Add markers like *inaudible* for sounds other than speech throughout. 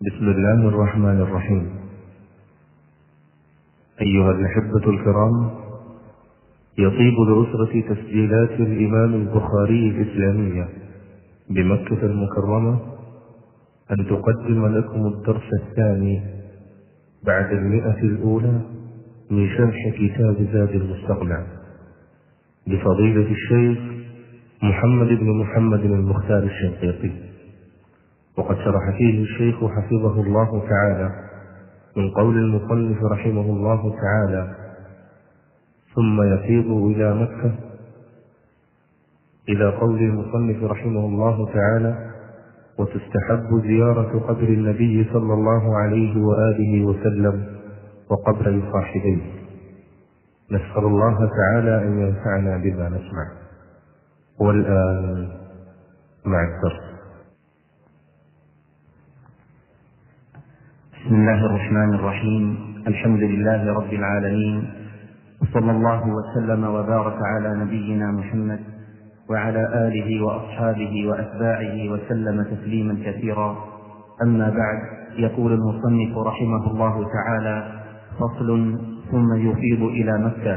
بسم الله الرحمن الرحيم. أيها الأحبة الكرام يطيب لأسرة تسجيلات الإمام البخاري الإسلامية بمكة المكرمة أن تقدم لكم الدرس الثاني بعد المئة الأولى من شرح كتاب زاد المستقنع لفضيلة الشيخ محمد بن محمد المختار الشنقيطي. وقد شرح فيه الشيخ حفظه الله تعالى من قول المصنف رحمه الله تعالى ثم يفيض إلى مكة إلى قول المصنف رحمه الله تعالى وتستحب زيارة قبر النبي صلى الله عليه وآله وسلم وقبر صاحبيه نسأل الله تعالى أن ينفعنا بما نسمع. والآن مع الدرس. بسم الله الرحمن الرحيم. الحمد لله رب العالمين. وصلى الله وسلم وبارك على نبينا محمد وعلى آله وأصحابه وأتباعه وسلم تسليما كثيرا. أما بعد يقول المصنف رحمه الله تعالى فصل ثم يفيض إلى مكة.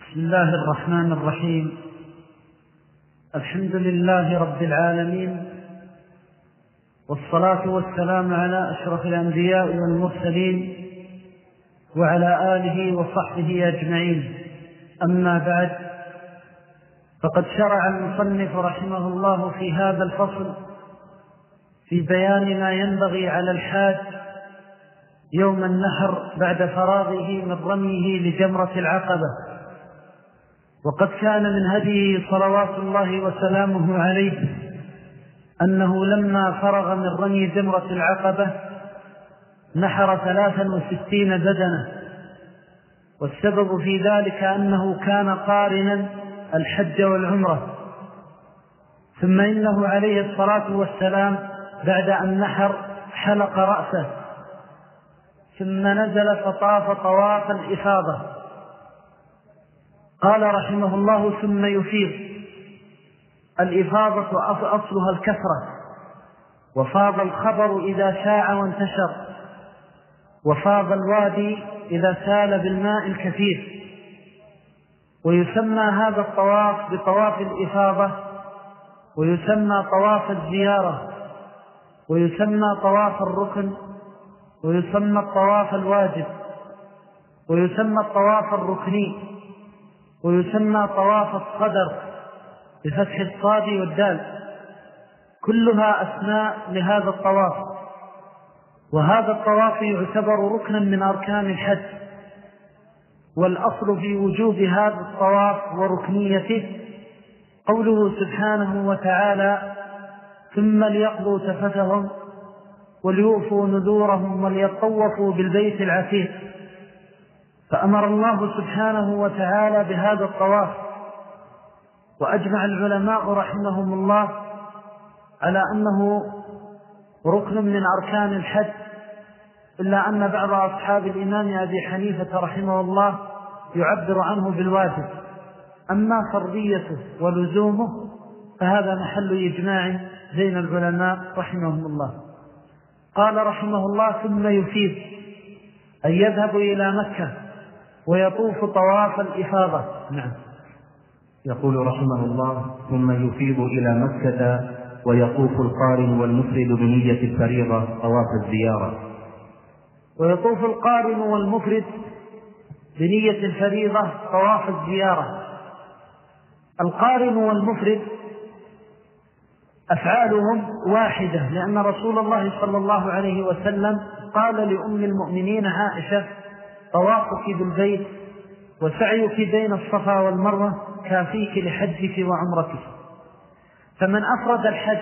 بسم الله الرحمن الرحيم. الحمد لله رب العالمين. والصلاة والسلام على أشرف الأنبياء والمرسلين وعلى آله وصحبه أجمعين. أما بعد فقد شرع المصنف رحمه الله في هذا الفصل في بيان ما ينبغي على الحاج يوم النحر بعد فراغه من رميه لجمرة العقبة. وقد كان من هديه صلوات الله وسلامه عليه أنه لما فرغ من رمي جمرة العقبة نحر ثلاثا وستين بدنة. والسبب في ذلك أنه كان قارنا الحج والعمرة. ثم إنه عليه الصلاة والسلام بعد أن نحر حلق رأسه. ثم نزل فطاف طواف الإفاضة. قال رحمه الله ثم يفيض. الإفاضة أصلها الكثرة. وفاض الخبر إذا شاع وانتشر. وفاض الوادي إذا سال بالماء الكثير. ويسمى هذا الطواف بطواف الإفاضة. ويسمى طواف الزيارة. ويسمى طواف الركن. ويسمى الطواف الواجب. ويسمى الطواف الركني. ويسمى طواف الصدر. بفتح الصاد والدال. كلها أسماء لهذا الطواف. وهذا الطواف يعتبر ركنا من أركان الحج. والأصل في وجوب هذا الطواف وركنيته قوله سبحانه وتعالى ثم ليقضوا تفتهم وليوفوا نذورهم وليطوفوا بالبيت العتيق. فأمر الله سبحانه وتعالى بهذا الطواف. وأجمع العلماء رحمهم الله على أنه ركن من أركان الحج إلا أن بعض أصحاب الإمام أبي حنيفة رحمه الله يعبر عنه بالواجب. أما فرضيته ولزومه فهذا محل إجماع بين العلماء رحمهم الله. قال رحمه الله ثم يفيد أن يذهب إلى مكة ويطوف طواف الإفاضة. نعم. يقول رحمه الله ثم يفيض إلى مكة ويطوف القارن والمفرد بنية الفريضة طواف الزيارة. ويطوف القارن والمفرد بنية الفريضة طواف الزيارة. القارن والمفرد أفعالهم واحدة لأن رسول الله صلى الله عليه وسلم قال لأم المؤمنين عائشة طوافك بالبيت وسعيك بين الصفا والمروة كافيك لحجك وعمرتك. فمن أفرد الحج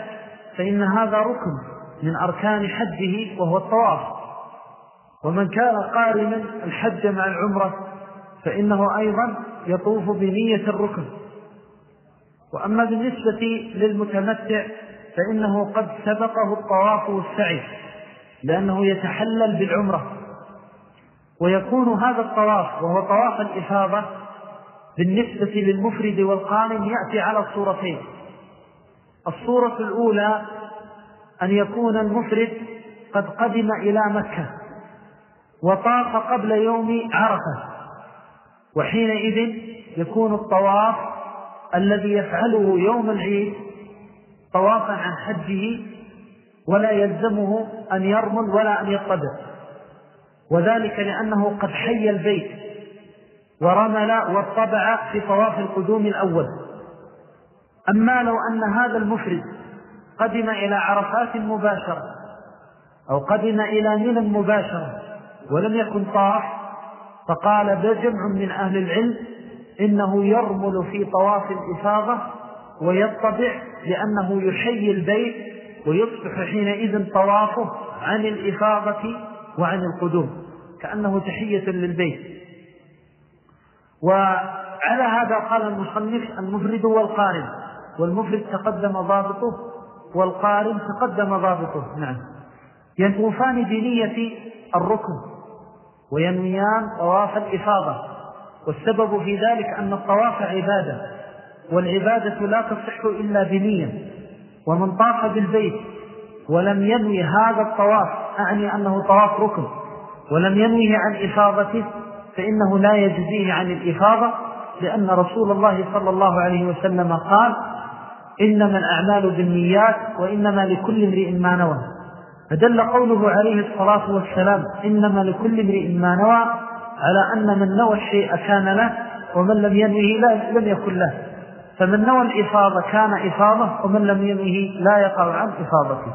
فإن هذا ركن من أركان حجه وهو الطواف. ومن كان قارنا الحج مع العمرة فإنه أيضا يطوف بنية الركن. وأما بالنسبة للمتمتع فإنه قد سبقه الطواف والسعي لأنه يتحلل بالعمرة. ويكون هذا الطواف وهو طواف الإفاضة بالنسبة للمفرد والقارن يأتي على الصورتين. الصورة الأولى أن يكون المفرد قد قدم إلى مكة وطاف قبل يوم عرفة وحينئذ يكون الطواف الذي يفعله يوم العيد طوافا عن حجه ولا يلزمه أن يرمل ولا أن يطبع وذلك لأنه قد حي البيت. ورمل واطبع في طواف القدوم الأول. أما لو أن هذا المفرد قدم إلى عرفات مباشرة أو قدم إلى منى مباشرة ولم يكن طاف فقال بجمع من أهل العلم إنه يرمل في طواف الإفاضة ويطبع لأنه يحيي البيت ويصبح حينئذ طوافه عن الإفاضة وعن القدوم كأنه تحية للبيت. وعلى هذا قال المصنف المفرد والقارن والمفرد تقدم ضابطه والقارن تقدم ضابطه نعم. ينوفان بنية الركن وينويان طواف الإفاضة والسبب في ذلك أن الطواف عبادة والعبادة لا تصح إلا بنية ومن طاف بالبيت ولم ينوي هذا الطواف أعني أنه طواف ركن ولم ينويه عن إفاضته فإنه لا يجزيه عن الإفاضة لأن رسول الله صلى الله عليه وسلم قال إنما الأعمال بالنيات وإنما لكل امرئ ما نوى. فدل قوله عليه الصلاة والسلام إنما لكل امرئ ما نوى على أن من نوى الشيء كان له ومن لم ينوه لا لم يكن له. فمن نوى الإفاضة كان إفاضة ومن لم ينوه لا يقع عن إفاضته.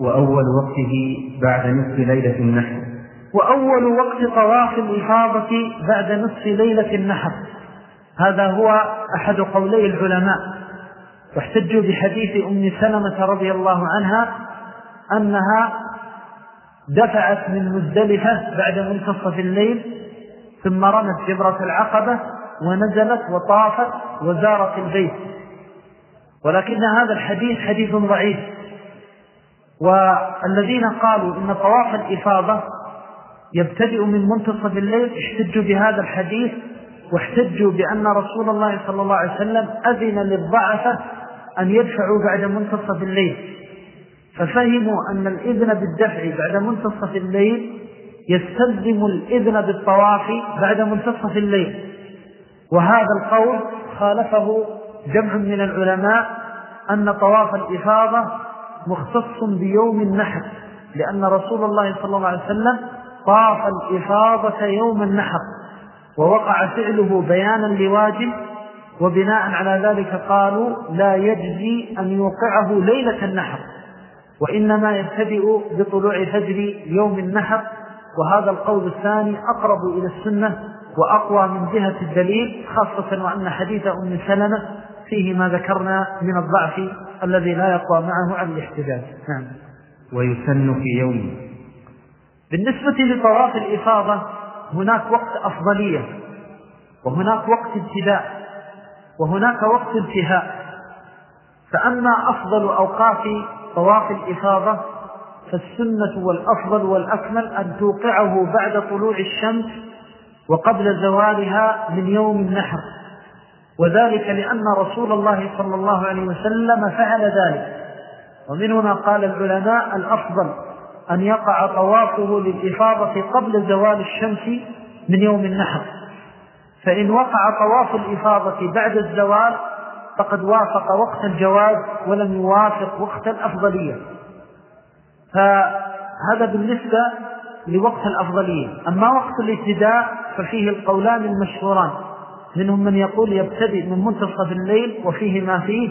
وأول وقته بعد نصف ليلة النحر. وأول وقت طواف الإفاضة بعد نصف ليلة النحر. هذا هو أحد قولي العلماء. واحتجوا بحديث أم سلمة رضي الله عنها أنها دفعت من مزدلفة بعد منتصف الليل ثم رمت جبرة العقبة ونزلت وطافت وزارت البيت. ولكن هذا الحديث حديث ضعيف. والذين قالوا إن طواف الإفاضة يبتدئ من منتصف الليل احتجوا بهذا الحديث واحتجوا بأن رسول الله صلى الله عليه وسلم أذن للضعفة أن يدفعوا بعد منتصف الليل. ففهموا أن الإذن بالدفع بعد منتصف الليل يستلزم الإذن بالطواف بعد منتصف الليل. وهذا القول خالفه جمع من العلماء أن طواف الإفاضة مختص بيوم النحر لأن رسول الله صلى الله عليه وسلم طاف الإفاضة يوم النحر ووقع فعله بيانا لواجب وبناء على ذلك قالوا لا يجزي أن يوقعه ليلة النحر وإنما يبتدئ بطلوع فجر يوم النحر وهذا القول الثاني أقرب إلى السنة وأقوى من جهة الدليل خاصة وأن حديث أم سلمة فيه ما ذكرنا من الضعف الذي لا يقوى معه عن الاحتجاج. نعم. ويسن في يوم بالنسبة لطواف الإفاضة هناك وقت أفضلية وهناك وقت ابتداء وهناك وقت انتهاء. فأما أفضل أوقات طواف الإفاضة فالسنة والأفضل والأكمل أن توقعه بعد طلوع الشمس وقبل زوالها من يوم النحر. وذلك لأن رسول الله صلى الله عليه وسلم فعل ذلك. ومن هنا قال العلماء الأفضل أن يقع طوافه للإفاضة قبل زوال الشمس من يوم النحر. فإن وقع طواف الإفاضة بعد الزوال فقد وافق وقت الجواز ولم يوافق وقت الأفضلية. فهذا بالنسبة لوقت الأفضلية. أما وقت الابتداء ففيه القولان المشهوران. منهم من يقول يبتدئ من منتصف الليل وفيه ما فيه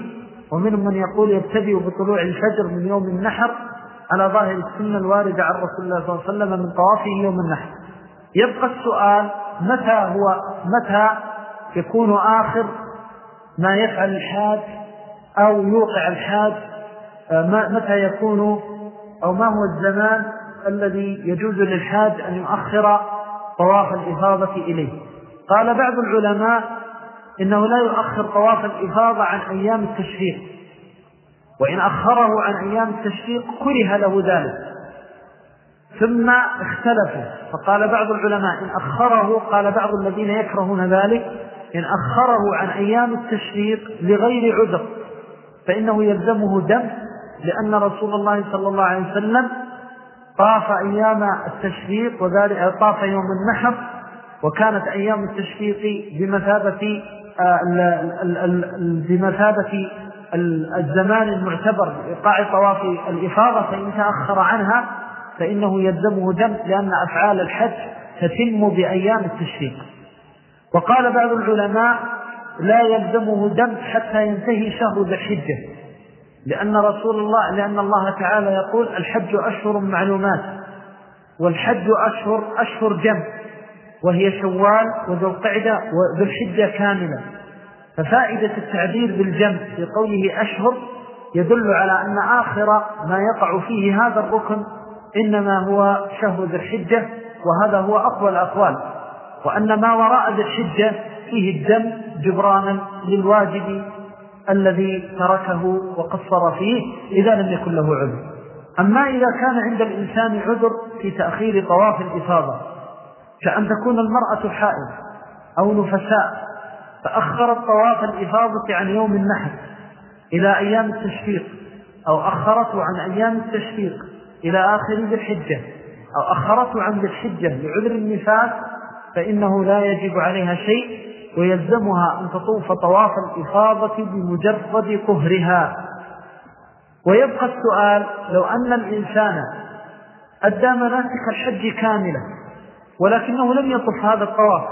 ومنهم من يقول يبتدئ بطلوع الفجر من يوم النحر على ظاهر السنة الواردة عن رسول الله صلى الله عليه وسلم من طوافه يوم النحر. يبقى السؤال متى هو متى يكون آخر ما يفعل الحاج أو يوقع الحاج؟ آه، متى يكون أو ما هو الزمان الذي يجوز للحاج أن يؤخر طواف الإفاضة إليه؟ قال بعض العلماء إنه لا يؤخر طواف الإفاضة عن أيام التشريق. وإن أخره عن أيام التشريق كره له ذلك. ثم اختلفوا فقال بعض العلماء إن أخره قال بعض الذين يكرهون ذلك إن أخره عن أيام التشريق لغير عذر فإنه يلزمه دم لأن رسول الله صلى الله عليه وسلم طاف أيام التشريق وذلك طاف يوم النحر وكانت أيام التشريق بمثابة آه، بمثابة الزمان المعتبر لإيقاع طواف الإفاضة فإن تأخر عنها فإنه يلزمه دم لأن أفعال الحج تتم بأيام التشريق. وقال بعض العلماء لا يلزمه دم حتى ينتهي شهر ذي الحجة لأن رسول الله لأن الله تعالى يقول الحج أشهر معلومات والحج أشهر أشهر جم وهي شوال وذو القعدة وذو الحجة كاملة. ففائدة التعبير بالجم في قوله أشهر يدل على أن آخر ما يقع فيه هذا الركن إنما هو شهر ذي الحجة وهذا هو أقوى الأقوال. وأن ما وراء ذي الحجة فيه الدم جبرانا للواجب الذي تركه وقصر فيه إذا لم يكن له عذر. أما إذا كان عند الإنسان عذر في تأخير طواف الإفاضة كأن تكون المرأة حائل أو نفساء فأخرت طواف الإفاضة عن يوم النحر إلى أيام التشفيق أو أخرته عن أيام التشفيق إلى آخر ذي الحجة أو أخرته عن ذي الحجة لعذر النفاس فإنه لا يجب عليها شيء ويلزمها أن تطوف طواف الإفاضة بمجرد طهرها ويبقى السؤال لو أن الإنسان أدى مناسك الحج كاملة ولكنه لم يطف هذا الطواف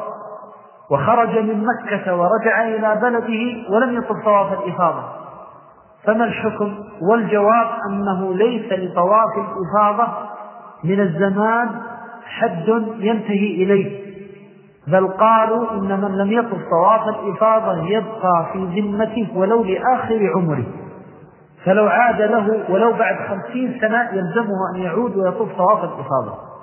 وخرج من مكة ورجع إلى بلده ولم يطف طواف الإفاضة. فما الحكم والجواب أنه ليس لطواف الإفاضة من الزمان حد ينتهي إليه. بل قالوا إن من لم يطف طواف الإفاضة يبقى في ذمته ولو لآخر عمره. فلو عاد له ولو بعد خمسين سنة يلزمه أن يعود ويطوف طواف الإفاضة.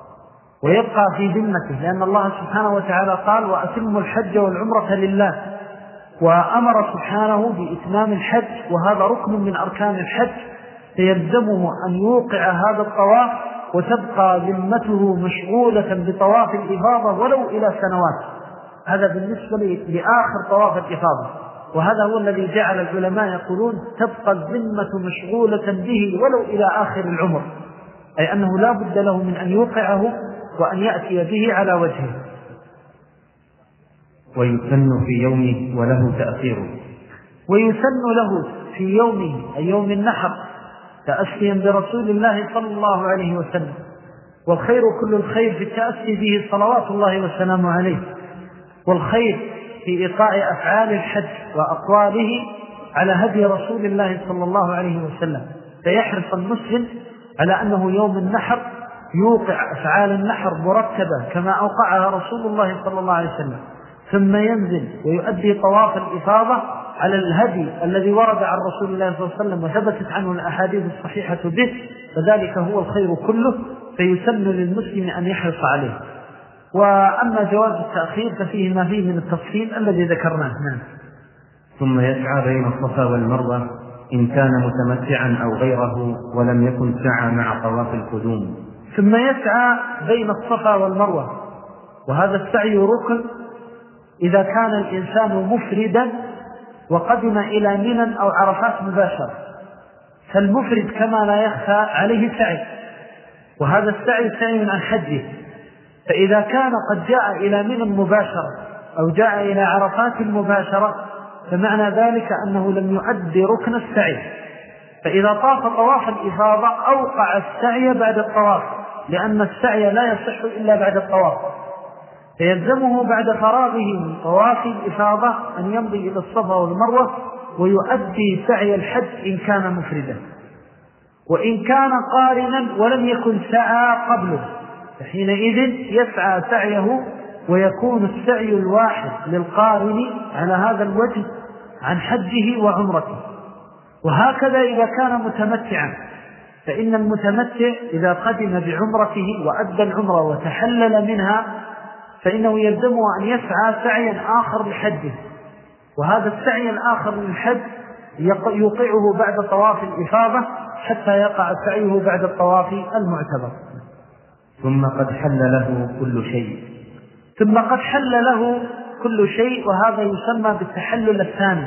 ويبقى في ذمته لأن الله سبحانه وتعالى قال وأتم الحج والعمرة لله. وأمر سبحانه بإتمام الحج وهذا ركن من أركان الحج فيلزمه أن يوقع هذا الطواف وتبقى ذمته مشغولة بطواف الإفاضة ولو إلى سنوات. هذا بالنسبة لآخر طواف الإفاضة. وهذا هو الذي جعل العلماء يقولون تبقى الذمة مشغولة به ولو إلى آخر العمر. أي أنه لا بد له من أن يوقعه وأن يأتي به على وجهه. ويسن في يومه وله تأثيره ويسن له في يومه أي يوم النحر تأسيا برسول الله صلى الله عليه وسلم. والخير كل الخير في التأسي به صلوات الله والسلام عليه. والخير في إيقاع أفعال الحج وأقواله على هدي رسول الله صلى الله عليه وسلم. فيحرص المسلم على أنه يوم النحر يوقع أفعال النحر مرتبة كما أوقعها رسول الله صلى الله عليه وسلم. ثم ينزل ويؤدي طواف الإفاضة على الهدي الذي ورد عن رسول الله صلى الله عليه وسلم وثبتت عنه الأحاديث الصحيحة به فذلك هو الخير كله فيسن للمسلم أن يحرص عليه. وأما جواز التأخير ففيه ما فيه من التفصيل الذي ذكرناه. نعم. ثم يسعى بين الصفا والمروة إن كان متمتعا أو غيره ولم يكن سعى مع طواف القدوم. ثم يسعى بين الصفا والمروة. وهذا السعي ركن إذا كان الإنسان مفردا وقدم إلى منى أو عرفات مباشرة. فالمفرد كما لا يخفى عليه سعي. وهذا السعي سعي عن حجه فإذا كان قد جاء إلى منى مباشرة أو جاء إلى عرفات مباشرة فمعنى ذلك أنه لم يؤدي ركن السعي. فإذا طاف طواف الإفاضة أوقع السعي بعد الطواف. لأن السعي لا يصح إلا بعد الطواف. فيلزمه بعد فراغه من طواف الإفاضة أن يمضي إلى الصفا والمروة ويؤدي سعي الحج إن كان مفردا. وإن كان قارنا ولم يكن سعى قبله فحينئذ يسعى سعيه ويكون السعي الواحد للقارن على هذا الوجه عن حجه وعمرته. وهكذا إذا كان متمتعا. فإن المتمتع إذا قدم بعمرته وأدى العمرة وتحلل منها فإنه يلزمه أن يسعى سعيا آخر لحجه. وهذا السعي الآخر للحج يوقعه بعد طواف الإفاضة حتى يقع سعيه بعد الطواف المعتبر. ثم قد حل له كل شيء. ثم قد حل له كل شيء وهذا يسمى بالتحلل الثاني.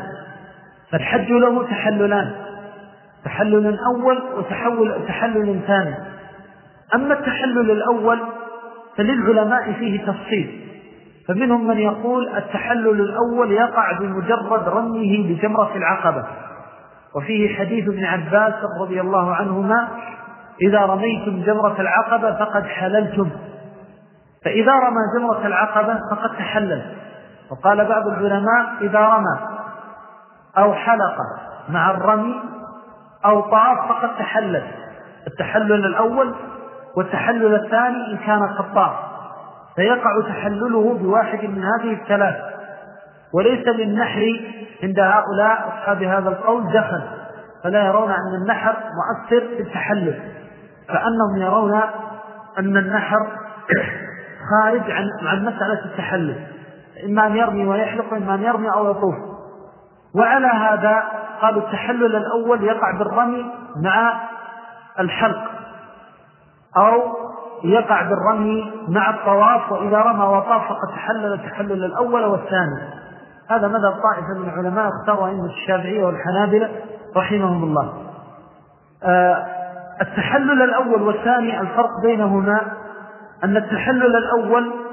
فالحج له تحللان. تحلل أول وتحول تحلل ثاني أما التحلل الأول فللعلماء فيه تفصيل. فمنهم من يقول التحلل الأول يقع بمجرد رميه بجمرة العقبة. وفيه حديث ابن عباس رضي الله عنهما إذا رميتم جمرة العقبة فقد حللتم. فإذا رمى جمرة العقبة فقد تحلل. وقال بعض العلماء إذا رمى أو حلق مع الرمي أو طاف فقد تحلل. التحلل الأول والتحلل الثاني إن كان قطاف فيقع تحلله بواحد من هذه الثلاث. وليس للنحر عند هؤلاء أصحاب هذا القول دخل. فلا يرون أن النحر مؤثر في التحلل. فأنهم يرون أن النحر خارج عن, عن مسألة التحلل. إما أن يرمي ويحلق وإما أن يرمي أو يطوف. وعلى هذا قالوا التحلل الأول يقع بالرمي مع الحلق أو يقع بالرمي مع الطواف وإذا رمى وطاف فقد تحلل التحلل الأول والثاني. هذا مذهب طائفة من العلماء اختاروا أئمة الشافعية والحنابلة رحمهم الله. آه، التحلل الأول والثاني الفرق بينهما أن التحلل الأول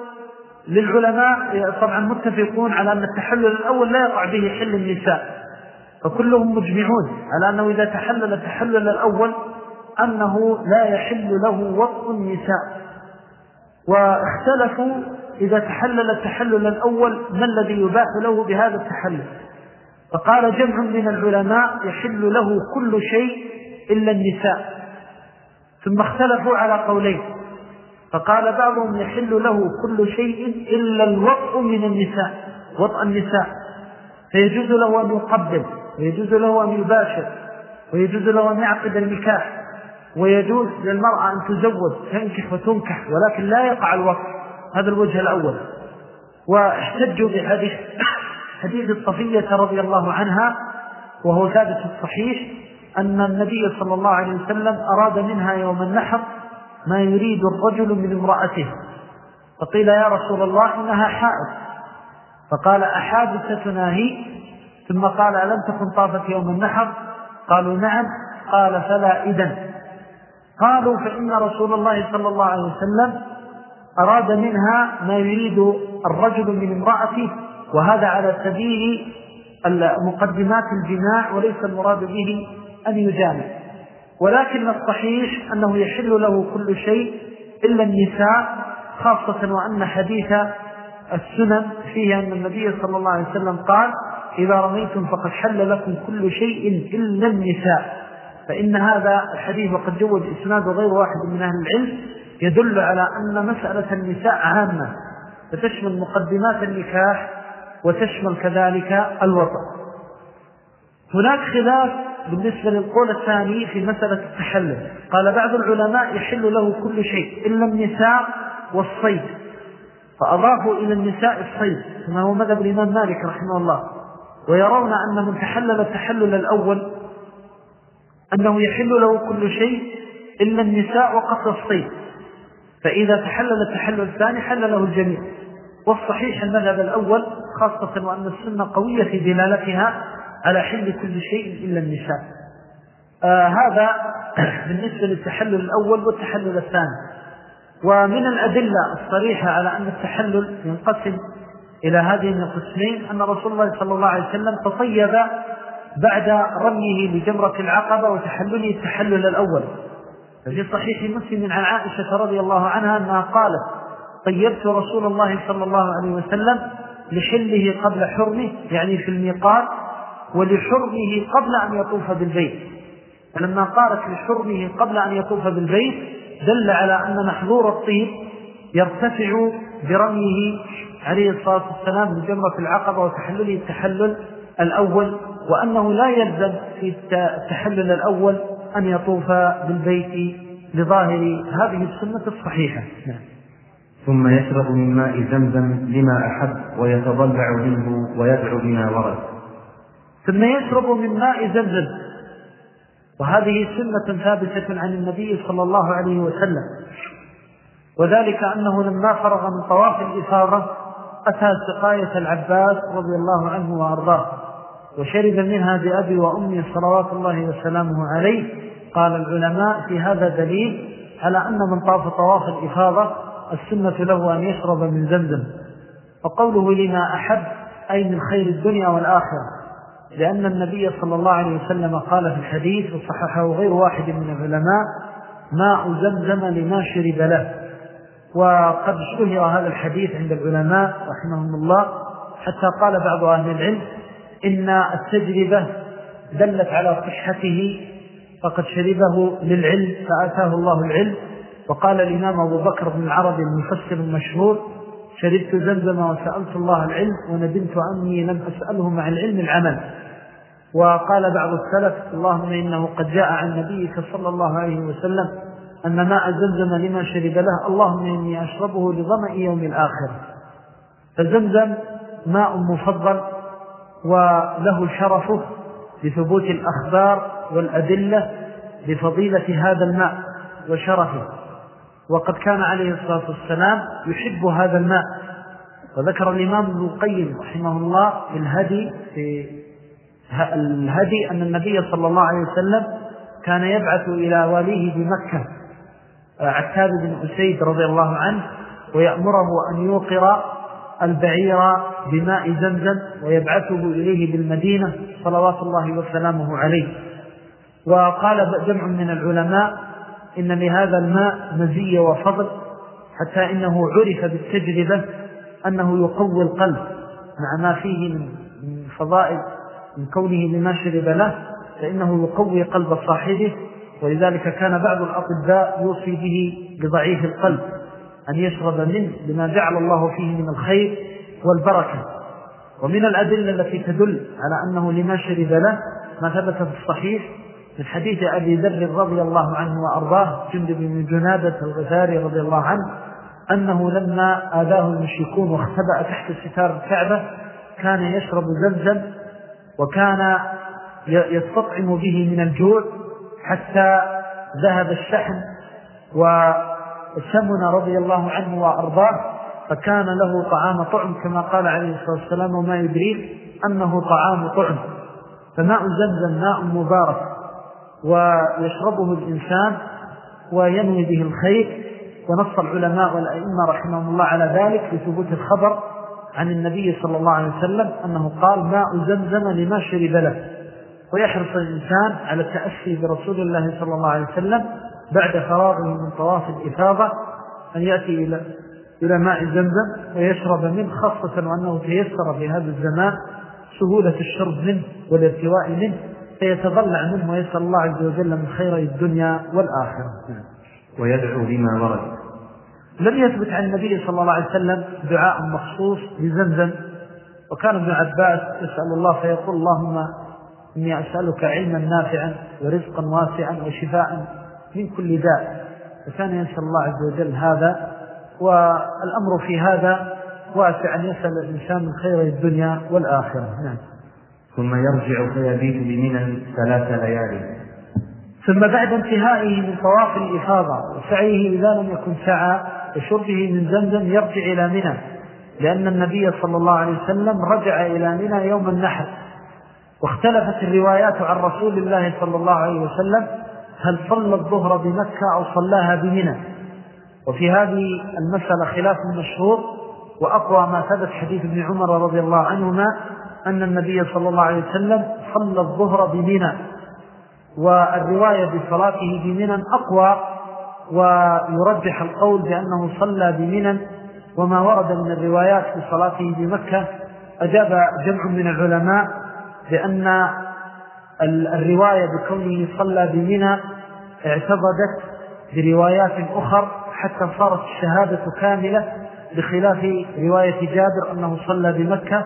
للعلماء طبعا متفقون على أن التحلل الأول لا يقع به حل النساء فكلهم مجمعون على أنه إذا تحلل التحلل الأول أنه لا يحل له وطء النساء. واختلفوا إذا تحلل التحلل الأول ما الذي يباح له بهذا التحلل. فقال جمع من العلماء يحل له كل شيء إلا النساء. ثم اختلفوا على قولين. فقال بعضهم يحل له كل شيء إلا الوطء من النساء وطء النساء. فيجوز له أن يقبل ويجوز له أن يباشر ويجوز له أن يعقد النكاح ويجوز للمرأة أن تزوج تنكح وتنكح ولكن لا يقع الوقت هذا الوجه الأول. واحتجوا بحديث حديث الصفية رضي الله عنها وهو ثابت الصحيح أن النبي صلى الله عليه وسلم أراد منها يوم النحر ما يريد الرجل من امرأته. فقيل يا رسول الله إنها حائط فقال أحادثتنا هي ثم قال ألم تكن طافت يوم النحر؟ قالوا نعم. قال فلا إذن. قالوا فإن رسول الله صلى الله عليه وسلم أراد منها ما يريد الرجل من امرأته وهذا على سبيل مقدمات الجماع وليس المراد به أن يجامع. ولكن الصحيح أنه يحل له كل شيء إلا النساء خاصة وأن حديث السنن فيه أن النبي صلى الله عليه وسلم قال إذا رميتم فقد حل لكم كل شيء إلا النساء. فإن هذا الحديث وقد جود إسناد غير واحد من أهل العلم يدل على أن مسألة النساء عامة فتشمل مقدمات النكاح وتشمل كذلك الوطن هناك خلاف بالنسبة للقول الثاني في مسألة التحلل. قال بعض العلماء يحل له كل شيء إلا النساء والصيد. فأضافوا إلى النساء الصيد كما هو مذهب الإمام مالك رحمه الله. ويرون أن من تحلل التحلل الأول أنه يحل له كل شيء إلا النساء وقصر الصيد. فإذا تحلل التحلل الثاني حل له الجميع. والصحيح المذهب الأول خاصة وأن السنة قوية في دلالتها على حل كل شيء إلا النساء. آه هذا *clears throat* بالنسبة للتحلل الأول والتحلل الثاني. ومن الأدلة الصريحة على أن التحلل ينقسم إلى هذه القسمين أن رسول الله صلى الله عليه وسلم تطيب بعد رميه لجمرة العقبة وتحلله التحلل الأول. ففي صحيح مسلم عن عائشة رضي الله عنها أنها قالت طيبت رسول الله صلى الله عليه وسلم لحله قبل حرمه يعني في الميقات ولحرمه قبل أن يطوف بالبيت. فلما قالت لحرمه قبل أن يطوف بالبيت دل على أن محظور الطيب يرتفع برميه عليه الصلاة والسلام بجمرة العقبة وتحلله التحلل الأول وأنه لا يلزم في التحلل الأول أن يطوف بالبيت لظاهر هذه السنة الصحيحة. نعم. ثم يشرب من ماء زمزم لما أحب ويتضلع منه ويدعو بما ورد. ثم يشرب من ماء زمزم وهذه سنة ثابتة عن النبي صلى الله عليه وسلم. وذلك أنه لما فرغ من طواف الإفارة أتى سقاية العباس رضي الله عنه وأرضاه وشرب منها بأبي وأمي صلوات الله وسلامه عليه. قال العلماء في هذا دليل على أن من طاف طواف الإفاضة السنة له أن يشرب من زمزم. وقوله لما أحب أي من خير الدنيا والآخرة. لأن النبي صلى الله عليه وسلم قال في الحديث وصححه غير واحد من العلماء ماء زمزم لما شرب له. وقد اشتهر هذا الحديث عند العلماء رحمهم الله حتى قال بعض أهل العلم إن التجربة دلت على صحته فقد شربه للعلم فآتاه الله العلم. وقال الإمام أبو بكر بن العربي المفسر المشهور شربت زمزم وسألت الله العلم وندمت أني لم أسأله مع العلم العمل. وقال بعض السلف اللهم إنه قد جاء عن نبيك صلى الله عليه وسلم أن ماء زمزم لما شرب له اللهم إني أشربه لظمأ يوم الآخر. فزمزم ماء مفضل وله شرفه بثبوت الأخبار والأدلة بفضيلة هذا الماء وشرفه. وقد كان عليه الصلاة والسلام يحب هذا الماء. وذكر الإمام ابن القيم رحمه الله في الهدي في الهدي أن النبي صلى الله عليه وسلم كان يبعث إلى واليه بمكة. عتاب بن أسيد رضي الله عنه ويأمره أن يوقر البعير بماء زمزم ويبعثه إليه بالمدينة صلوات الله وسلامه عليه. وقال جمع من العلماء إن لهذا الماء مزية وفضل حتى إنه عرف بالتجربة أنه يقوي القلب مع ما فيه من فضائل. من كونه لما شرب له فإنه يقوي قلب صاحبه ولذلك كان بعض الأطباء يوصي به بضعيف القلب أن يشرب منه لما جعل الله فيه من الخير والبركة. ومن الأدلة التي تدل على أنه لما شرب له ما ثبت في الصحيح من حديث أبي ذر رضي الله عنه وأرضاه جندب من جنادة الغفاري رضي الله عنه أنه لما آذاه المشركون واختبأ تحت ستار الكعبة كان يشرب زمزم وكان يستطعم به من الجوع حتى ذهب الشحن وسمن رضي الله عنه وأرضاه فكان له طعام طعم كما قال عليه الصلاة والسلام وما يدريك أنه طعام طعم. فماء زمزم ماء مبارك. ويشربه الإنسان وينوي به الخير ونص العلماء والأئمة رحمهم الله على ذلك لثبوت الخبر عن النبي صلى الله عليه وسلم أنه قال ماء زمزم لما شرب له ويحرص الإنسان على التأسي برسول الله صلى الله عليه وسلم بعد فراغه من طواف الإفاضة أن يأتي إلى إلى ماء زمزم ويشرب منه خاصة وأنه تيسر في هذا الزمان سهولة الشرب منه والارتواء منه فيتضلع منه ويسأل الله عز وجل من خير الدنيا والآخرة. ويدعو بما ورد. لم يثبت عن النبي صلى الله عليه وسلم دعاء مخصوص لزمزم. وكان ابن عباس يسأل الله فيقول اللهم إني أسألك علما نافعا ورزقا واسعا وشفاء من كل داء. فكان يسأل الله عز وجل هذا والأمر في هذا واسع أن يسأل الإنسان من خير الدنيا والآخرة. نعم. ثم يرجع فيبيت بمنى ثلاث ليالي. ثم بعد انتهائه من طواف الإفاضة وسعيه إذا لم يكن سعى وشربه من زمزم يرجع إلى منى لأن النبي صلى الله عليه وسلم رجع إلى منى يوم النحر. واختلفت الروايات عن رسول الله صلى الله عليه وسلم هل صلى الظهر بمكة أو صلاها بمنى. وفي هذه المسألة خلاف مشهور وأقوى ما ثبت حديث ابن عمر رضي الله عنهما أن النبي صلى الله عليه وسلم صلى الظهر بمنى. والرواية بصلاته بمنى أقوى ويرجح القول بأنه صلى بمنى وما ورد من الروايات بصلاته بمكة أجاب جمع من العلماء بأن الرواية بكونه صلى بمنى اعتضدت بروايات أخر حتى صارت الشهادة كاملة بخلاف رواية جابر أنه صلى بمكة.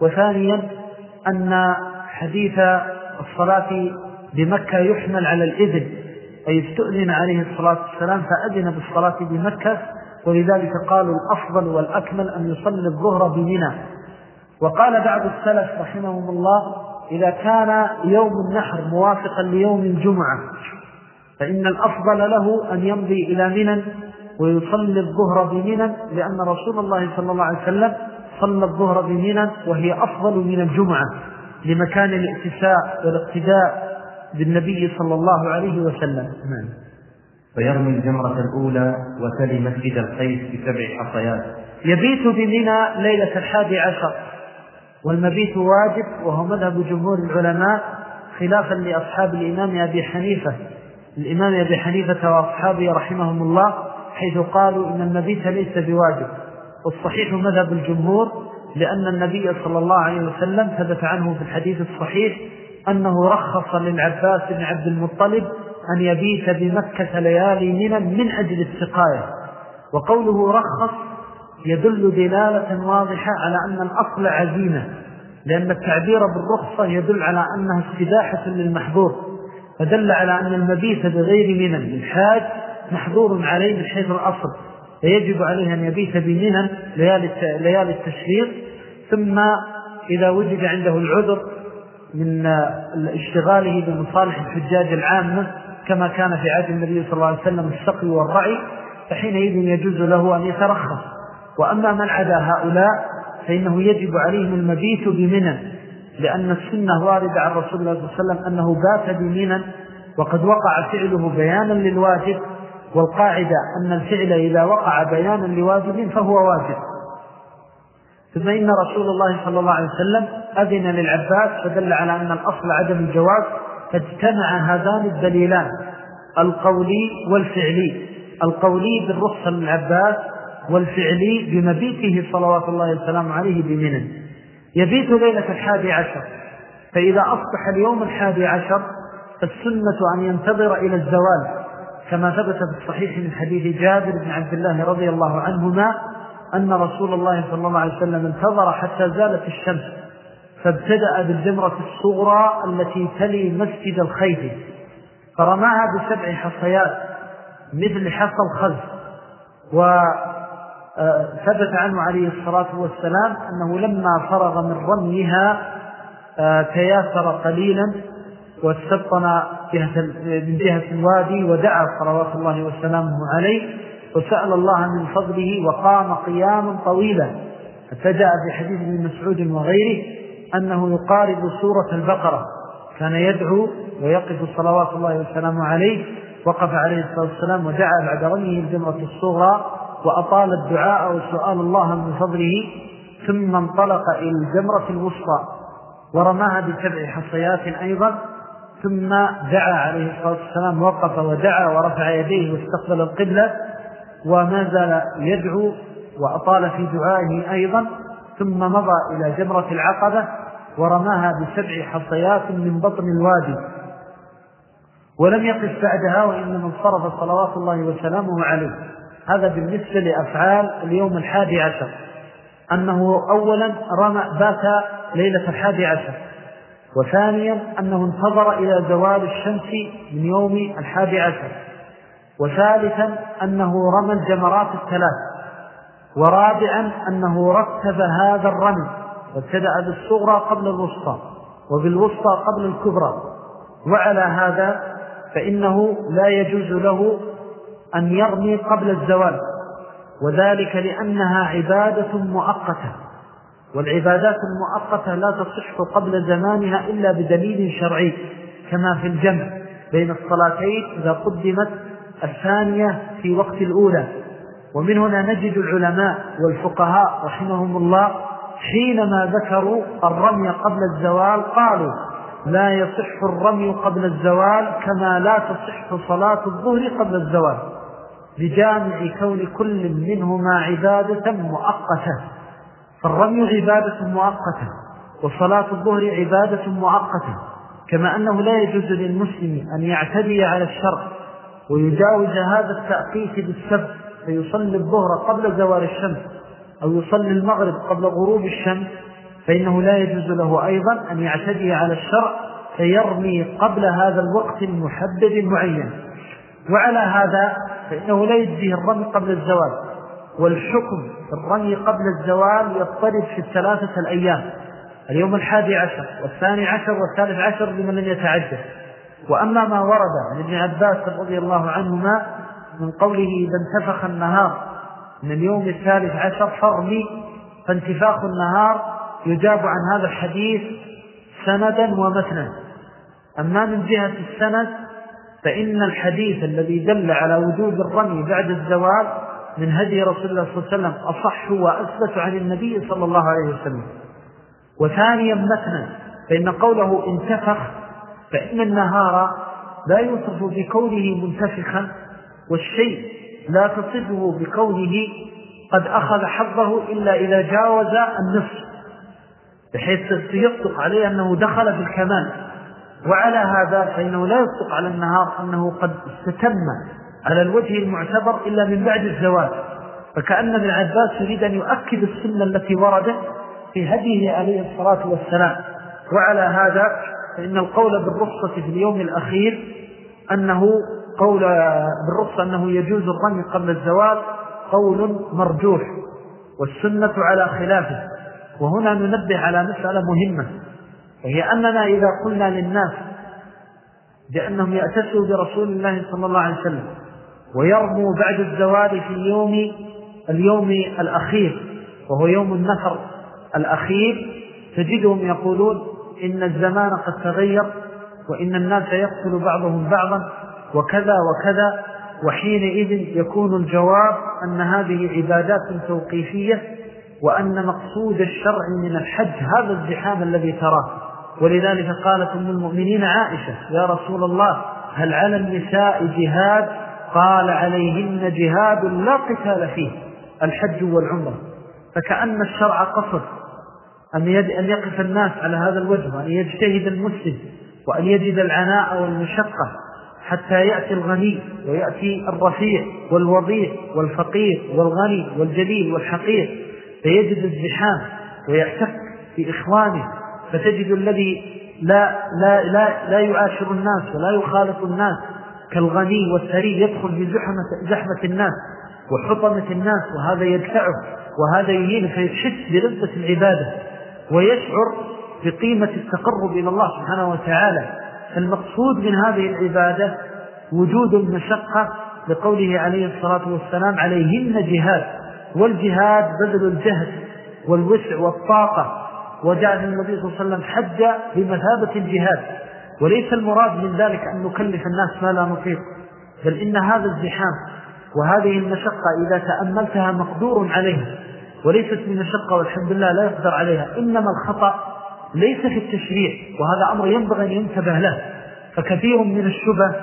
وثانيا أن حديث الصلاة بمكة يحمل على الإذن. أي استؤذن عليه الصلاة والسلام فأذن بالصلاة بمكة ولذلك قالوا الأفضل والأكمل أن يصلي الظهر بمنى. وقال بعض السلف رحمهم الله إذا كان يوم النحر موافقا ليوم الجمعة فإن الأفضل له أن يمضي إلى منى ويصلي الظهر بمنى لأن رسول الله صلى الله عليه وسلم صلى الظهر بمنى وهي أفضل من الجمعة لمكان الاتساء والاقتداء. بالنبي صلى الله عليه وسلم. نعم. فيرمي الجمرة الأولى وتلي مسجد القيس بسبع حصيات. يبيت بمنى ليلة الحادي عشر. والمبيت واجب وهو مذهب جمهور العلماء خلافا لأصحاب الإمام أبي حنيفة. الإمام أبي حنيفة وأصحابه رحمهم الله حيث قالوا إن المبيت ليس بواجب. والصحيح مذهب الجمهور لأن النبي صلى الله عليه وسلم ثبت عنه في الحديث الصحيح أنه رخص للعباس بن عبد المطلب أن يبيت بمكة ليالي منا من أجل السقاية. وقوله رخص يدل دلالة واضحة على أن الأصل عزيمة لأن التعبير بالرخصة يدل على أنها استباحة للمحظور. فدل على أن المبيت بغير منن للحاج محظور عليه من حيث الأصل. فيجب عليه أن يبيت بمنن ليالي التشريق. ثم إذا وجد عنده العذر من اشتغاله بمصالح الحجاج العامة كما كان في عهد النبي صلى الله عليه وسلم السقي والرعي فحينئذ يجوز له أن يترخص. وأما من عدا هؤلاء فإنه يجب عليهم المبيت بمنى لأن السنة واردة عن رسول الله صلى الله عليه وسلم أنه بات بمنى وقد وقع فعله بيانا للواجب والقاعدة أن الفعل إذا وقع بيانا لواجب فهو واجب. ثم إن رسول الله صلى الله عليه وسلم أذن للعباس فدل على أن الأصل عدم الجواز فاجتمع هذان الدليلان القولي والفعلي. القولي بالرخصة للعباس والفعلي بمبيته صلوات الله والسلام عليه بمنن يبيت ليلة الحادي عشر فإذا أصبح اليوم الحادي عشر فالسنة أن ينتظر إلى الزوال كما ثبت في الصحيح من حديث جابر بن عبد الله رضي الله عنهما أن رسول الله صلى الله عليه وسلم انتظر حتى زالت الشمس فابتدأ بالجمرة الصغرى التي تلي مسجد الخيف فرماها بسبع حصيات مثل حصى الخلف وثبت عنه عليه الصلاة والسلام أنه لما فرغ من رميها آه، تياسر قليلا واستبطن من جهة الوادي ودعا صلوات الله وسلامه عليه. وسأل الله من فضله وقام قياما طويلا. حتى جاء في حديث من مسعود وغيره أنه يقارب سورة البقرة. كان يدعو ويقف صلوات الله وسلامه عليه وقف عليه الصلاة والسلام ودعا بعد رميه الجمرة الصغرى وأطال الدعاء وسؤال الله من فضله ثم انطلق إلى الجمرة الوسطى ورماها بسبع حصيات أيضا ثم دعا عليه الصلاة والسلام وقف ودعا ورفع يديه واستقبل القبلة وما زال يدعو وأطال في دعائه أيضا ثم مضى إلى جمرة العقبة ورماها بسبع حصيات من بطن الوادي. ولم يقف بعدها وإنما انصرف صلوات الله وسلامه عليه. هذا بالنسبة لأفعال اليوم الحادي عشر. أنه أولا رمى بات ليلة الحادي عشر. وثانيا أنه انتظر إلى زوال الشمس من يوم الحادي عشر. وثالثا أنه رمى الجمرات الثلاث ورابعا أنه رتب هذا الرمي وابتدأ بالصغرى قبل الوسطى وبالوسطى قبل الكبرى. وعلى هذا فإنه لا يجوز له أن يرمي قبل الزوال وذلك لأنها عبادة مؤقتة. والعبادات المؤقتة لا تصح قبل زمانها إلا بدليل شرعي كما في الجمع بين الصلاتين إذا قدمت الثانية في وقت الأولى. ومن هنا نجد العلماء والفقهاء رحمهم الله حينما ذكروا الرمي قبل الزوال قالوا لا يصح الرمي قبل الزوال كما لا تصح صلاة الظهر قبل الزوال. لجامع كون كل منهما عبادة مؤقتة. فالرمي عبادة مؤقتة وصلاة الظهر عبادة مؤقتة. كما أنه لا يجوز للمسلم أن يعتدي على الشرع ويجاوز هذا التأقيت بالسبب فيصلي الظهر قبل زوال الشمس أو يصلي المغرب قبل غروب الشمس فإنه لا يجوز له أيضا أن يعتدي على الشرع فيرمي قبل هذا الوقت المحدد المعين. وعلى هذا فإنه لا يجزيه الرمي قبل الزوال والحكم الرمي قبل الزوال يضطرب في الثلاثة الأيام اليوم الحادي عشر والثاني عشر والثالث عشر لمن لم يتعجل. وأما ما ورد عن ابن عباس رضي الله عنهما من قوله إذا انتفخ النهار من اليوم الثالث عشر فرمي فانتفاخ النهار يجاب عن هذا الحديث سندا ومتنا. أما من جهة السند فإن الحديث الذي دل على وجوب الرمي بعد الزوال من هدي رسول الله صلى الله عليه وسلم أصح وأثبت عن النبي صلى الله عليه وسلم. وثانيا متنا فإن قوله انتفخ فإن النهار لا يوصف بكونه منتفخا والشيء لا تصفه بكونه قد أخذ حظه إلا إذا جاوز النصف بحيث يصدق عليه أنه دخل في الكمال وعلى هذا فإنه لا يصدق على النهار أنه قد استتم على الوجه المعتبر إلا من بعد الزواج. فكأن ابن عباس يريد أن يؤكد السنة التي وردت في هديه عليه الصلاة والسلام. وعلى هذا فإن القول بالرخصة في اليوم الأخير أنه قول بالرخصة أنه يجوز الرمي قبل الزواج قول مرجوح والسنة على خلافه. وهنا ننبه على مسألة مهمة وهي أننا إذا قلنا للناس بأنهم يأتسوا برسول الله صلى الله عليه وسلم ويرموا بعد الزواج في يوم اليوم الأخير وهو يوم النفر الأخير تجدهم يقولون إن الزمان قد تغير وإن الناس يقتل بعضهم بعضا وكذا وكذا وحينئذ يكون الجواب أن هذه عبادات توقيفية وأن مقصود الشرع من الحج هذا الزحام الذي تراه. ولذلك قالت أم المؤمنين عائشة يا رسول الله هل على النساء جهاد؟ قال عليهن جهاد لا قتال فيه الحج والعمر فكأن الشرع قصد أن يقف الناس على هذا الوجه وأن يجتهد المسلم وأن يجد العناء والمشقة حتى يأتي الغني ويأتي الرفيع والوضيع والفقير والغني والجليل والحقير. فيجد الزحام ويحتك في إخوانه فتجد الذي لا, لا, لا, لا يعاشر الناس ولا يخالط الناس كالغني والثري يدخل في زحمة, زحمة الناس وحطمة الناس وهذا يدفعه وهذا يهين فيحس بلذة العبادة. ويشعر بقيمة التقرب إلى الله سبحانه وتعالى. المقصود من هذه العبادة وجود المشقة لقوله عليه الصلاة والسلام عليهن جهاد والجهاد بذل الجهد والوسع والطاقة. وجاء النبي صلى الله عليه وسلم حج بمثابة الجهاد. وليس المراد من ذلك أن نكلف الناس ما لا نطيق بل إن هذا الزحام وهذه المشقة إذا تأملتها مقدور عليها وليست من الشقة والحمد لله لا يقدر عليها. إنما الخطأ ليس في التشريع وهذا أمر ينبغي أن ينتبه له. فكثير من الشبه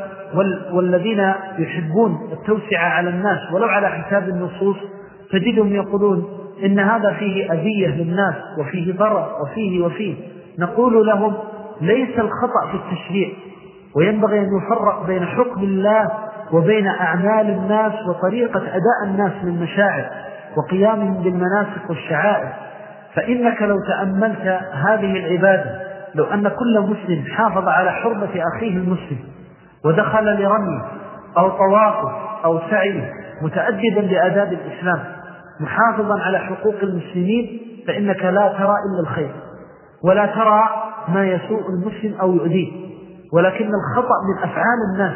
والذين يحبون التوسعة على الناس ولو على حساب النصوص تجدهم يقولون إن هذا فيه أذية للناس وفيه ضرر وفيه وفيه. نقول لهم ليس الخطأ في التشريع وينبغي أن يفرق بين حكم الله وبين أعمال الناس وطريقة أداء الناس للمشاعر. وقيامهم بالمناسك والشعائر. فإنك لو تأملت هذه العبادة لو أن كل مسلم حافظ على حرمة أخيه المسلم ودخل لرمي أو طوافه أو سعيه متأدبا لأداب الإسلام محافظا على حقوق المسلمين فإنك لا ترى إلا الخير ولا ترى ما يسوء المسلم أو يؤذيه. ولكن الخطأ من أفعال الناس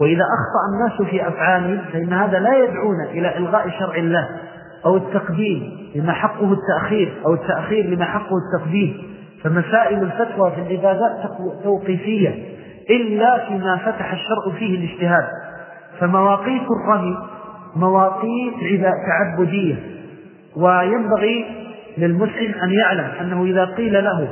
وإذا أخطأ الناس في أفعالهم فإن هذا لا يدعون إلى إلغاء شرع الله. أو التقديم لما حقه التأخير أو التأخير لما حقه التقديم. فمسائل الفتوى في العبادات توقيفية إلا فيما فتح الشرع فيه الاجتهاد. فمواقيت الرمي مواقيت تعبدية. وينبغي للمسلم أن يعلم أنه إذا قيل له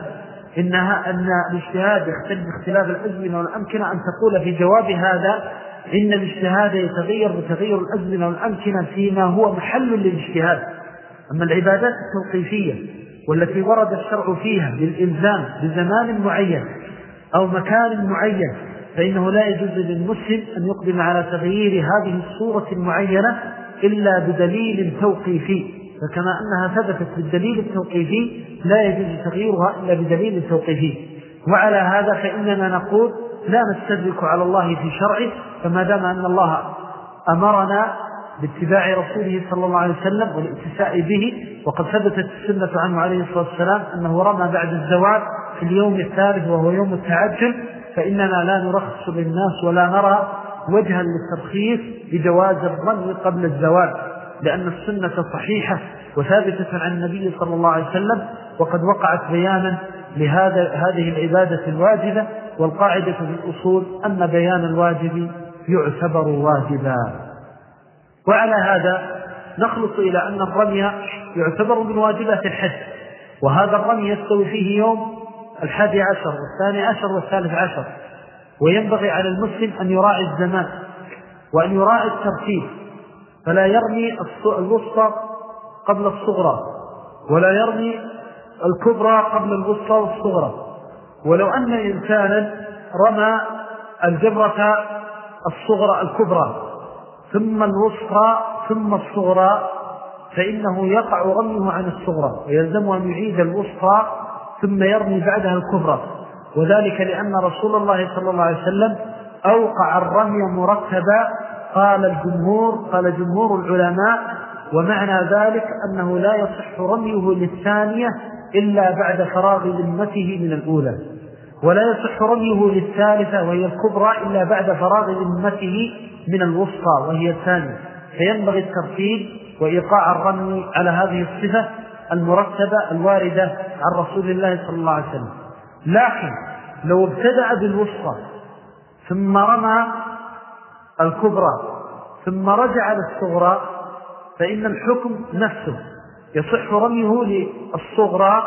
إنها أن الاجتهاد يختلف باختلاف الأزمنة والأمكنة أن تقول في جواب هذا إن الاجتهاد يتغير بتغير الأزمنة والأمكنة فيما هو محل للاجتهاد. أما العبادات التوقيفية والتي ورد الشرع فيها للإلزام بزمان معين أو مكان معين فإنه لا يجوز للمسلم أن يقدم على تغيير هذه الصورة المعينة إلا بدليل توقيفي. فكما أنها ثبتت بالدليل التوقيفي لا يجوز تغييرها إلا بدليل توقيفي. وعلى هذا فإننا نقول لا نستدرك على الله في شرعه فما دام أن الله أمرنا باتباع رسوله صلى الله عليه وسلم والاتساء به وقد ثبتت السنة عنه عليه الصلاة والسلام أنه رمى بعد الزواج في اليوم الثالث وهو يوم التعجل فإننا لا نرخص للناس ولا نرى وجها للترخيص بجواز الرمي قبل الزواج لأن السنة صحيحة وثابتة عن النبي صلى الله عليه وسلم وقد وقعت بيانا لهذا هذه العبادة الواجبة والقاعدة في الأصول أن بيان الواجب يعتبر واجبا. وعلى هذا نخلص إلى أن الرمي يعتبر من واجبات الحج. وهذا الرمي يستوي فيه يوم الحادي عشر والثاني عشر والثالث عشر. وينبغي على المسلم أن يراعي الزمان وأن يراعي الترتيب. فلا يرمي الوسطى قبل الصغرى ولا يرمي الكبرى قبل الوسطى والصغرى. ولو أن إنسانا رمى الجبرة الصغرى الكبرى ثم الوسطى ثم الصغرى فإنه يقع رميه عن الصغرى ويلزم أن يعيد الوسطى ثم يرمي بعدها الكبرى. وذلك لأن رسول الله صلى الله عليه وسلم أوقع الرمي مرتبا قال الجمهور قال جمهور العلماء ومعنى ذلك أنه لا يصح رميه للثانية إلا بعد فراغ ذمته من الأولى ولا يصح رميه للثالثة وهي الكبرى إلا بعد فراغ ذمته من الوسطى وهي الثانية. فينبغي الترتيب وإيقاع الرمي على هذه الصفة المرتبة الواردة عن رسول الله صلى الله عليه وسلم. لكن لو ابتدأ بالوسطى ثم رمى الكبرى ثم رجع للصغرى فإن الحكم نفسه يصح رميه للصغرى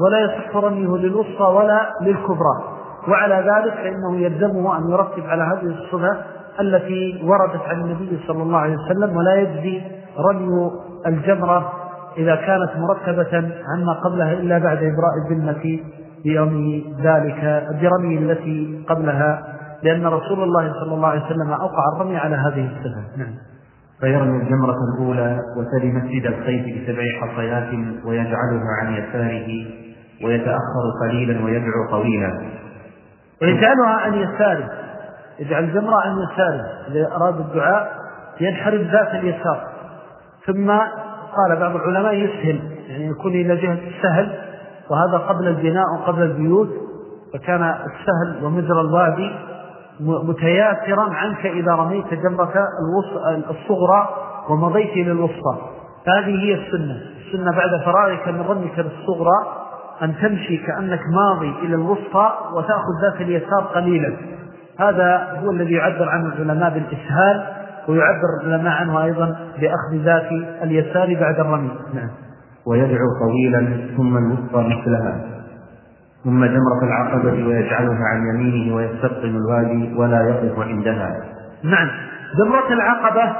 ولا يصح رميه للوسطى ولا للكبرى. وعلى ذلك فإنه يلزمه أن يرتب على هذه الصفة التي وردت عن النبي صلى الله عليه وسلم ولا يجزي رمي الجمرة إذا كانت مرتبة عما قبلها إلا بعد إبراء الذمة برمي ذلك برمي التي قبلها لأن رسول الله صلى الله عليه وسلم أوقع الرمي على هذه الصفة. نعم. فيرمي الجمرة الأولى وتلي مسجد الخيف بسبع حصيات ويجعلها عن يساره ويتأخر قليلا ويدعو طويلا. ويجعلها عن يساره يجعل الجمرة عن يساره. إذا أراد الدعاء ينحرف ذات اليسار. ثم قال بعض العلماء يسهل يعني يكون إلى جهة السهل وهذا قبل البناء وقبل البيوت فكان السهل ومجرى الوادي متياسرا عنك إذا رميت جمرة الصغرى ومضيت إلى الوسطى هذه هي السنة. السنة بعد فراغك من رميك للصغرى أن تمشي كأنك ماضي إلى الوسطى وتأخذ ذات اليسار قليلا. هذا هو الذي يعبر عنه العلماء بالإسهال ويعبر العلماء عنه أيضا بأخذ ذات اليسار بعد الرمي. نعم. ويدعو طويلا ثم الوسطى مثلها. ثم جمرة العقبة ويجعلها عن يمينه ويستقم الوادي ولا يقف عندها. نعم. جمرة العقبة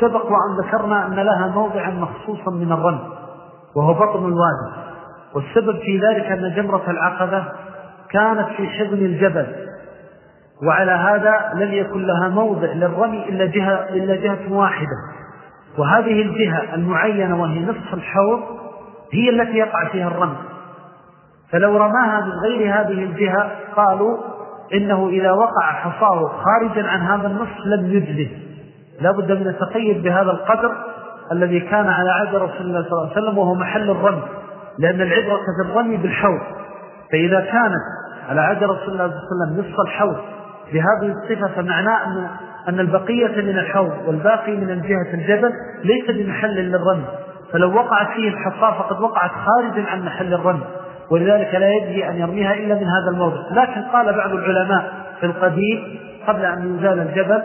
سبق وأن ذكرنا أن لها موضعا مخصوصا من الرمي وهو بطن الوادي. والسبب في ذلك أن جمرة العقبة كانت في حضن الجبل وعلى هذا لم يكن لها موضع للرمي إلا جهة, إلا جهة واحدة. وهذه الجهة المعينة وهي نصف الحوض هي التي يقع فيها الرمي فلو رماها من غير هذه الجهة قالوا إنه إذا وقع حصاه خارجا عن هذا النصف لم يجلس. لا بد من التقيد بهذا القدر الذي كان على عهد رسول الله صلى الله عليه وسلم وهو محل الرمي. لأن العبرة في الرمي بالحوض. فإذا كانت على عهد رسول الله صلى الله عليه وسلم نصف الحوض بهذه الصفة فمعناه أن, أن البقية من الحوض والباقي من الجهة الجبل ليس بمحل للرمي. فلو وقعت فيه الحصاة فقد وقعت خارجا عن محل الرمي. ولذلك لا يجري أن يرميها إلا من هذا الموضع. لكن قال بعض العلماء في القديم قبل أن يزال الجبل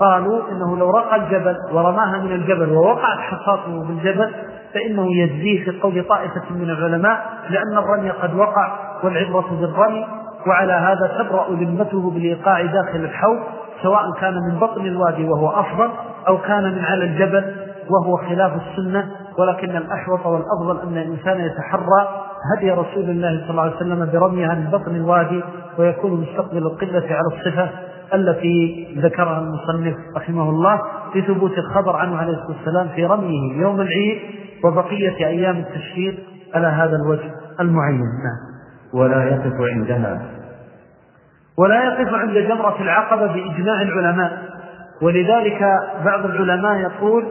قالوا إنه لو رقى الجبل ورماها من الجبل ووقعت حصاته بالجبل فإنه يجزيه في قول طائفة من العلماء لأن الرمي قد وقع والعبرة بالرمي وعلى هذا تبرأ ذمته بالإيقاع داخل الحوض سواء كان من بطن الوادي وهو أفضل أو كان من على الجبل وهو خلاف السنة ولكن الأحوط والأفضل أن الإنسان يتحرى هدي رسول الله صلى الله عليه وسلم برميها من بطن الوادي ويكون مستقبل القلة على الصفة التي ذكرها المصنف رحمه الله في ثبوت الخبر عنه عليه الصلاة والسلام في رميه يوم العيد وبقية أيام التشهير على هذا الوجه المعين. نعم. ولا يقف عندها. ولا يقف عند جمرة العقبة بإجماع العلماء. ولذلك بعض العلماء يقول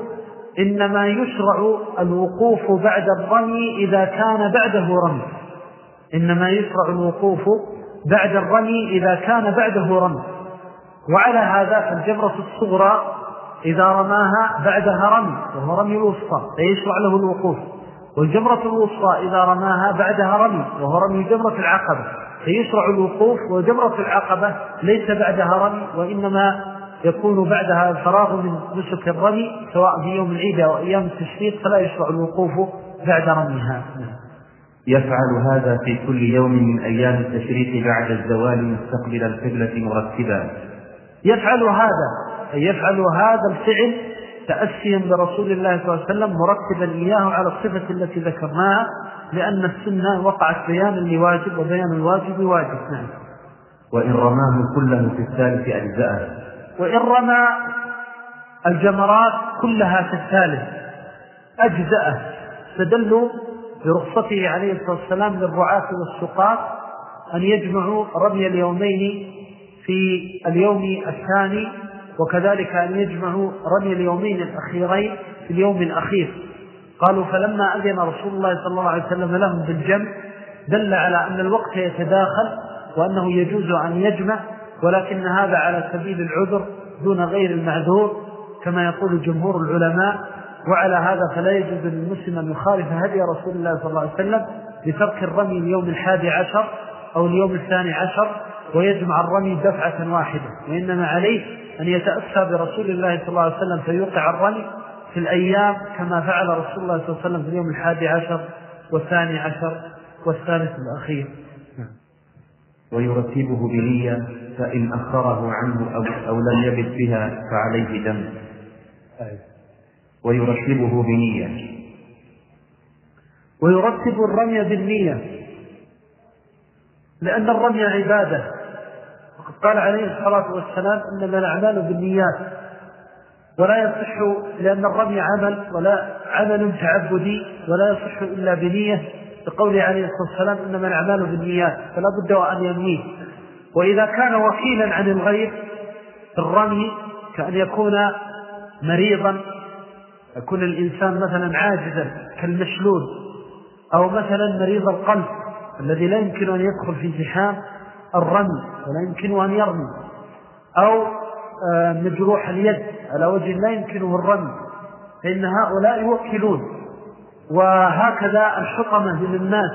إنما يشرع الوقوف بعد الرمي إذا كان بعده رمي. إنما يشرع الوقوف بعد الرمي إذا كان بعده رمي. وعلى هذا فالجمرة الصغرى إذا رماها بعدها رمي وهو رمي الوسطى فيشرع له الوقوف. والجمرة الوسطى إذا رماها بعدها رمي وهو رمي جمرة العقبة فيشرع الوقوف وجمرة العقبة ليس بعدها رمي وإنما يكون بعدها الفراغ من نسك الرمي سواء في يوم العيد أو أيام التشريق فلا يشرع الوقوف بعد رميها. يفعل هذا في كل يوم من أيام التشريق بعد الزوال مستقبل القبلة مرتبا. يفعل هذا أي يفعل هذا الفعل تأسيا برسول الله صلى الله عليه وسلم مرتبا إياه على الصفة التي ذكرناها لأن السنة وقعت بيانا لواجب وبيان الواجب واجب. نعم. وإن رماه كله في الثالث أجزاءه. وإن رمى الجمرات كلها في الثالث أجزاءه استدلوا برخصته عليه الصلاة والسلام للرعاة والسقاط أن يجمعوا رمي اليومين في اليوم الثاني وكذلك أن يجمعوا رمي اليومين الأخيرين في اليوم الأخير. قالوا فلما أذن رسول الله صلى الله عليه وسلم لهم بالجمع دل على أن الوقت يتداخل وأنه يجوز أن يجمع ولكن هذا على سبيل العذر دون غير المعذور كما يقول جمهور العلماء. وعلى هذا فلا يجوز للمسلم أن يخالف هدي رسول الله صلى الله عليه وسلم بترك الرمي اليوم الحادي عشر أو اليوم الثاني عشر ويجمع الرمي دفعة واحدة. وإنما عليه أن يتأسى برسول الله صلى الله عليه وسلم فيوقع الرمي في الأيام كما فعل رسول الله صلى الله عليه وسلم في اليوم الحادي عشر والثاني عشر والثالث الأخير. ويرتبه بنية فإن أخره عنه أو, أو لم يبت بها فعليه دم. ويرتبه بنية. ويرتب الرمي بالنية. لأن الرمي عبادة. وقد قال عليه الصلاة والسلام إنما الأعمال بالنيات. ولا يصح لأن الرمي عمل ولا عمل تعبدي ولا يصح إلا بنية. بقوله عليه الصلاة والسلام إنما الأعمال بالنيات. فلا بد أن ينويه. وإذا كان وكيلا عن الغير في الرمي كأن يكون مريضا يكون الإنسان مثلا عاجزا كالمشلول أو مثلا مريض القلب الذي لا يمكن أن يدخل في زحام الرمي ولا يمكن أن يرمي أو آه، مجروح اليد على وجه لا يمكنه الرمي فإن هؤلاء يوكلون. وهكذا الحطمة من الناس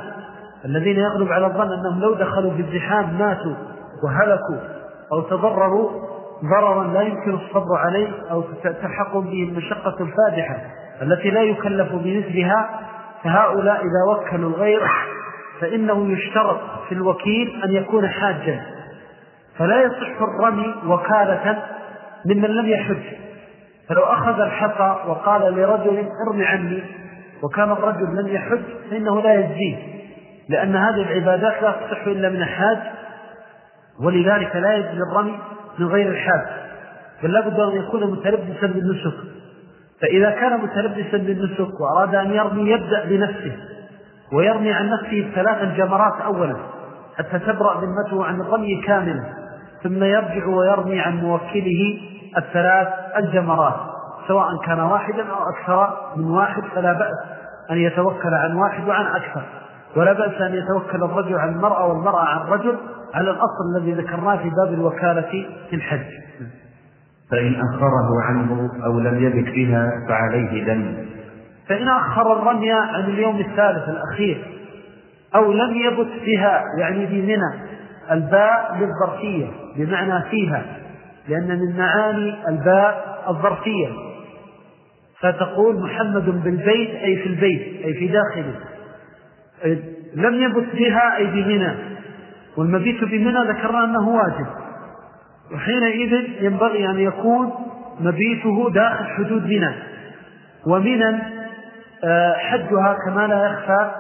الذين يغلب على الظن أنهم لو دخلوا في الزحام ماتوا. وهلكوا أو تضرروا ضررا لا يمكن الصبر عليه أو تلحق به المشقة الفادحة التي لا يكلف بمثلها فهؤلاء إذا وكلوا الغير فإنه يشترط في الوكيل أن يكون حاجا. فلا يصح الرمي وكالة ممن لم يحج. فلو أخذ الحصى وقال لرجل ارمي عني وكان الرجل لم يحج فإنه لا يجزيه لأن هذه العبادات لا تصح إلا من الحاج ولذلك لا يجزي الرمي من غير الحاج. بل لابد أن يكون متلبسا بالنسك. فإذا كان متلبسا بالنسك وأراد أن يرمي يبدأ بنفسه ويرمي عن نفسه ثلاث الجمرات أولا حتى تبرأ ذمته عن الرمي كاملا. ثم يرجع ويرمي عن موكله الثلاث الجمرات سواء كان واحدا أو أكثر من واحد فلا بأس أن يتوكل عن واحد وعن أكثر. ولا بأس أن يتوكل الرجل عن المرأة والمرأة عن الرجل على الأصل الذي ذكرناه في باب الوكالة في الحج. فإن أخره عنه أو لم يبت بها فعليه دم. فإن أخر الرمي عن اليوم الثالث الأخير أو لم يبت بها يعني بمنى الباء للظرفية بمعنى فيها لأن من معاني الباء الظرفية. فتقول محمد بالبيت أي في البيت أي في داخله. لم يبت بها أي بمنى والمبيت بمنى ذكرنا أنه واجب. وحينئذ ينبغي أن يكون مبيته داخل حدود منى. ومنى آه، حدها كما لا يخفى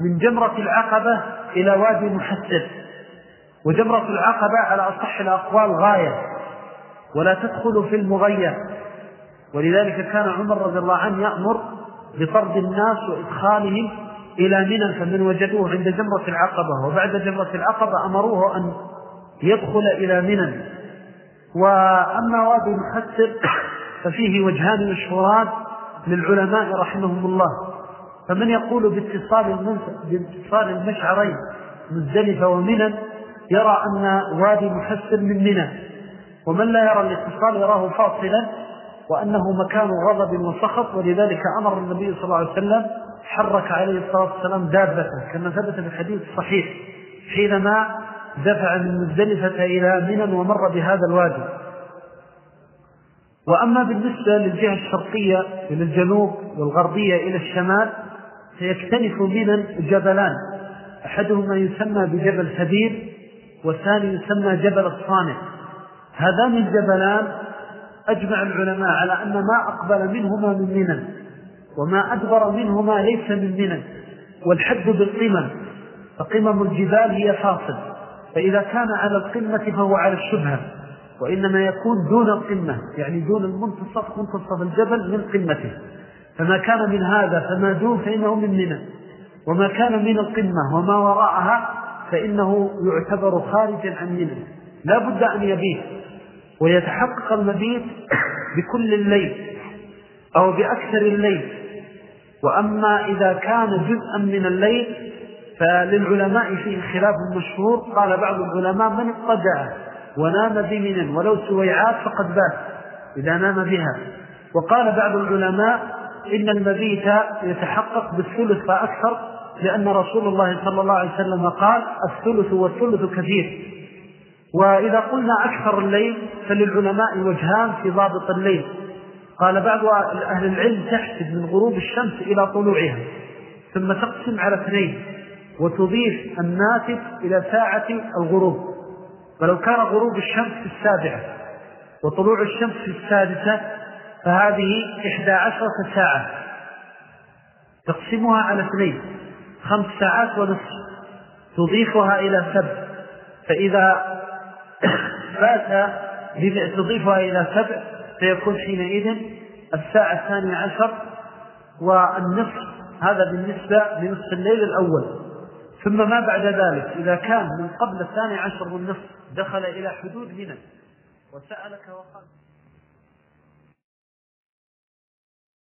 من جمرة العقبة إلى وادي محسر وجمرة العقبة على أصح الأقوال غاية. ولا تدخل في المغير ولذلك كان عمر رضي الله عنه يأمر بطرد الناس وإدخالهم إلى منى فمن وجدوه عند جمرة العقبة وبعد جمرة العقبة أمروه أن يدخل إلى منى. وأما وادي محسر *coughs* ففيه وجهان مشهوران للعلماء رحمهم الله. فمن يقول باتصال, باتصال المشعرين مزدلفة ومنى يرى أن وادي محسر من منى. ومن لا يرى الاتصال يراه فاصلا وأنه مكان غضب وسخط ولذلك أمر النبي صلى الله عليه وسلم حرك عليه الصلاة والسلام دابته كما ثبت في الحديث الصحيح حينما دفع من مزدلفة إلى منى ومر بهذا الوادي. وأما بالنسبة للجهة الشرقية إلى الجنوب والغربية إلى الشمال سيكتنف منى جبلان أحدهما يسمى بجبل ثبير والثاني يسمى جبل الصانع هذان الجبلان أجمع العلماء على أن ما أقبل منهما من منن وما أدبر منهما ليس من منن والحد بالقمم فقمم الجبال هي فاصل فإذا كان على القمة فهو على الشبهة وإنما يكون دون القمة يعني دون المنتصف منتصف الجبل من قمته فما كان من هذا فما دون فإنه من منن وما كان من القمة وما وراءها فإنه يعتبر خارجا عن منن لا بد أن يبيت ويتحقق المبيت بكل الليل أو بأكثر الليل وأما إذا كان جزءا من الليل فللعلماء فيه خلاف مشهور قال بعض العلماء من اضطجع ونام بمنا ولو سويعات فقد بات إذا نام بها. وقال بعض العلماء إن المبيت يتحقق بالثلث فأكثر لأن رسول الله صلى الله عليه وسلم قال الثلث والثلث كثير. وإذا قلنا أكثر الليل فللعلماء وجهان في ضابط الليل. قال بعض أهل العلم تحسب من غروب الشمس إلى طلوعها ثم تقسم على اثنين وتضيف الناتج إلى ساعة الغروب. فلو كان غروب الشمس في السابعة وطلوع الشمس في السادسة فهذه إحدى عشرة ساعة. تقسمها على اثنين خمس ساعات ونصف تضيفها إلى سبع. فإذا *coughs* فات تضيفها إلى سبع فيكون حينئذ الساعة الثانية عشر والنصف هذا بالنسبة لنصف الليل الأول. ثم ما بعد ذلك إذا كان من قبل الثاني عشر والنصف دخل إلى حدود منى وسألك وقال